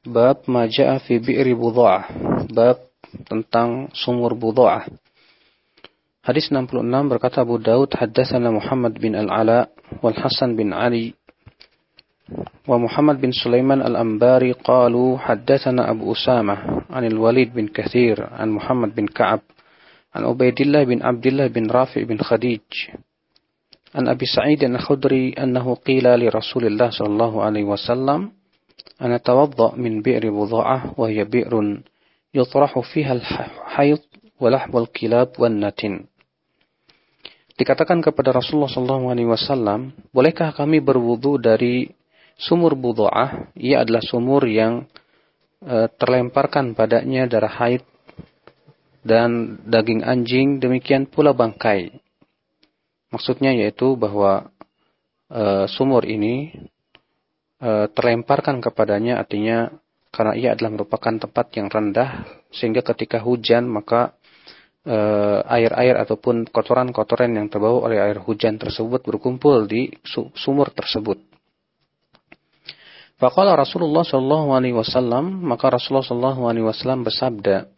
Bab maja'a fi bi'ri budha'ah. Bab tentang sumur budha'ah. Hadis 66 berkata Abu Daud haddatsana Muhammad bin Al-Ala wal Hasan bin Ali wa Muhammad bin Sulaiman Al-Ambari qalu haddatsana Abu Usama an Al-Walid bin Kathir an Muhammad bin Ka'ab an Ubaidillah bin Abdullah bin Rafi' bin Khadij an Abi Sa'id Al-Khudri annahu qila li Rasulillah sallallahu alaihi wasallam أنا أتوضأ من بئر بضاعة وهي بئر يطرح فيها الحيض ولحم الكلاب والنتن Dikatakan kepada Rasulullah SAW, bolehkah kami berwudu dari sumur budoah? Ia adalah sumur yang e, terlemparkan padanya darah haid dan daging anjing, demikian pula bangkai. Maksudnya yaitu bahwa e, sumur ini E, terlemparkan kepadanya artinya karena ia adalah merupakan tempat yang rendah sehingga ketika hujan maka e, air-air ataupun kotoran-kotoran yang terbawa oleh air hujan tersebut berkumpul di sumur tersebut. Faqala Rasulullah sallallahu alaihi wasallam maka Rasulullah sallallahu alaihi wasallam bersabda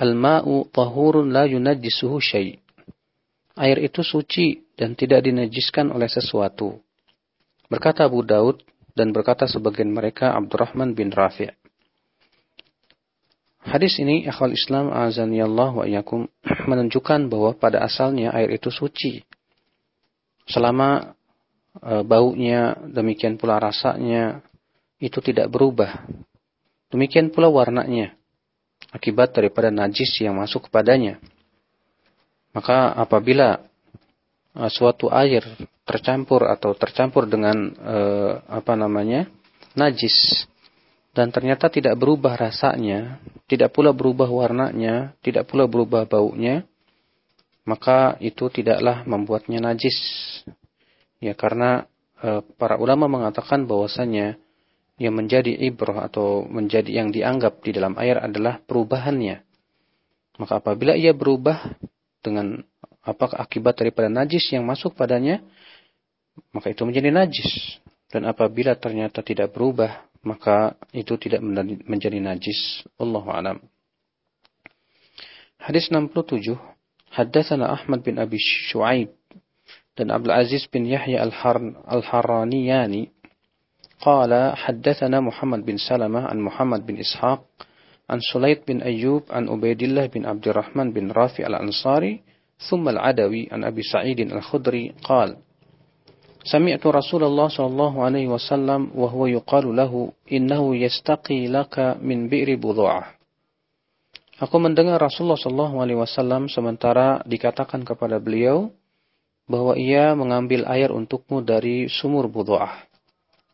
Al-ma'u tahurun la yunajjisuhu syai' Air itu suci dan tidak dinajiskan oleh sesuatu. Berkata Abu Daud, dan berkata sebagian mereka Abdurrahman bin Rafi'. Hadis ini akhwal Islam azanillah wa iyakum menunjukkan bahwa pada asalnya air itu suci. Selama e, baunya, demikian pula rasanya itu tidak berubah. Demikian pula warnanya akibat daripada najis yang masuk kepadanya. Maka apabila suatu air tercampur atau tercampur dengan uh, apa namanya najis dan ternyata tidak berubah rasanya, tidak pula berubah warnanya, tidak pula berubah baunya, maka itu tidaklah membuatnya najis. Ya karena uh, para ulama mengatakan bahwasanya yang menjadi ibrah atau menjadi yang dianggap di dalam air adalah perubahannya. Maka apabila ia berubah dengan apakah akibat daripada najis yang masuk padanya, maka itu menjadi najis. Dan apabila ternyata tidak berubah, maka itu tidak menjadi najis. Allah alam. Hadis 67. Haddatsana Ahmad bin Abi Shu'aib dan Abdul Aziz bin Yahya Al-Harraniyani qala haddatsana Muhammad bin Salama an Muhammad bin Ishaq an Sulayt bin Ayyub an Ubaidillah bin Abdurrahman bin Rafi Al-Ansari ثم العدوي عن أبي سعيد الخدري قال سمعت رسول الله صلى الله عليه وسلم وهو يقال له إنه يستقي لك من بئر بضاعة Aku mendengar Rasulullah Shallallahu Alaihi Wasallam sementara dikatakan kepada beliau bahwa ia mengambil air untukmu dari sumur budu'ah.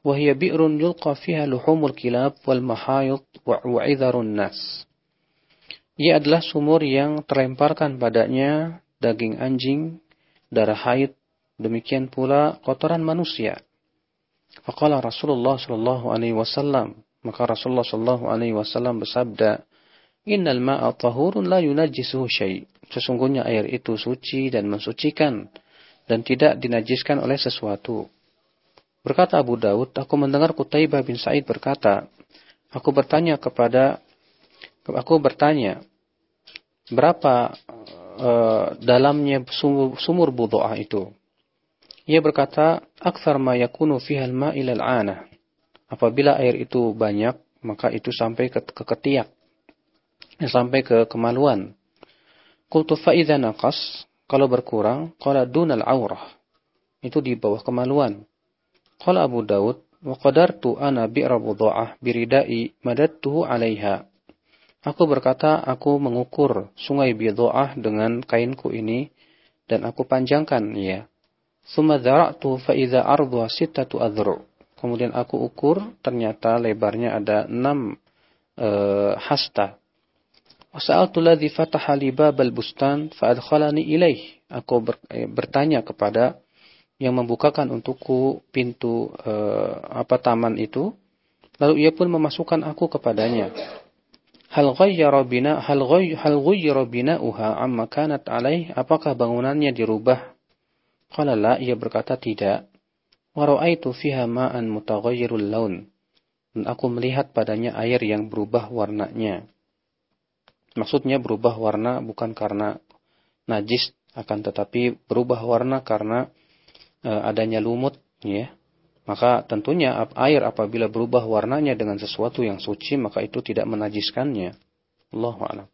Wahia bi'run yulqa fiha luhumul kilab wal mahayut wa nas. Ia adalah sumur yang terlemparkan padanya daging anjing, darah haid, demikian pula kotoran manusia. Faqala Rasulullah sallallahu alaihi wasallam, maka Rasulullah sallallahu alaihi wasallam bersabda, "Innal ma'a tahurun la yunajjisuhu syai'." Sesungguhnya air itu suci dan mensucikan dan tidak dinajiskan oleh sesuatu. Berkata Abu Daud, aku mendengar Qutaibah bin Sa'id berkata, aku bertanya kepada aku bertanya, berapa uh, dalamnya sumur, sumur budu'ah itu. Ia berkata, "Akthar ma yakunu fiha al-ma' ila al-'ana." Apabila air itu banyak, maka itu sampai ke, ke ketiak. Sampai ke kemaluan. Qultu fa idza naqas, kalau berkurang, qala dunal aurah. Itu di bawah kemaluan. Qala Abu Daud, wa qadartu ana bi'ra budu'ah biridai madattuhu 'alaiha. Aku berkata, aku mengukur sungai Bidoah dengan kainku ini, dan aku panjangkan ya. Suma dhara'tu fa'idha ardwa sittatu adhru. Kemudian aku ukur, ternyata lebarnya ada enam uh, hasta. Wasa'altu ladhi fataha li babal bustan fa'adkhalani ilaih. Aku ber, eh, bertanya kepada yang membukakan untukku pintu uh, apa taman itu. Lalu ia pun memasukkan aku kepadanya. Hal ghayyara bina hal ghay hal ghayyara bina'uha amma kanat alaih apakah bangunannya dirubah? Qala la ia berkata tidak. Wa ra'aitu fiha ma'an mutaghayyirul laun. dan aku melihat padanya air yang berubah warnanya. Maksudnya berubah warna bukan karena najis akan tetapi berubah warna karena e, adanya lumut ya. Maka tentunya air apabila berubah warnanya dengan sesuatu yang suci maka itu tidak menajiskannya. Allahu.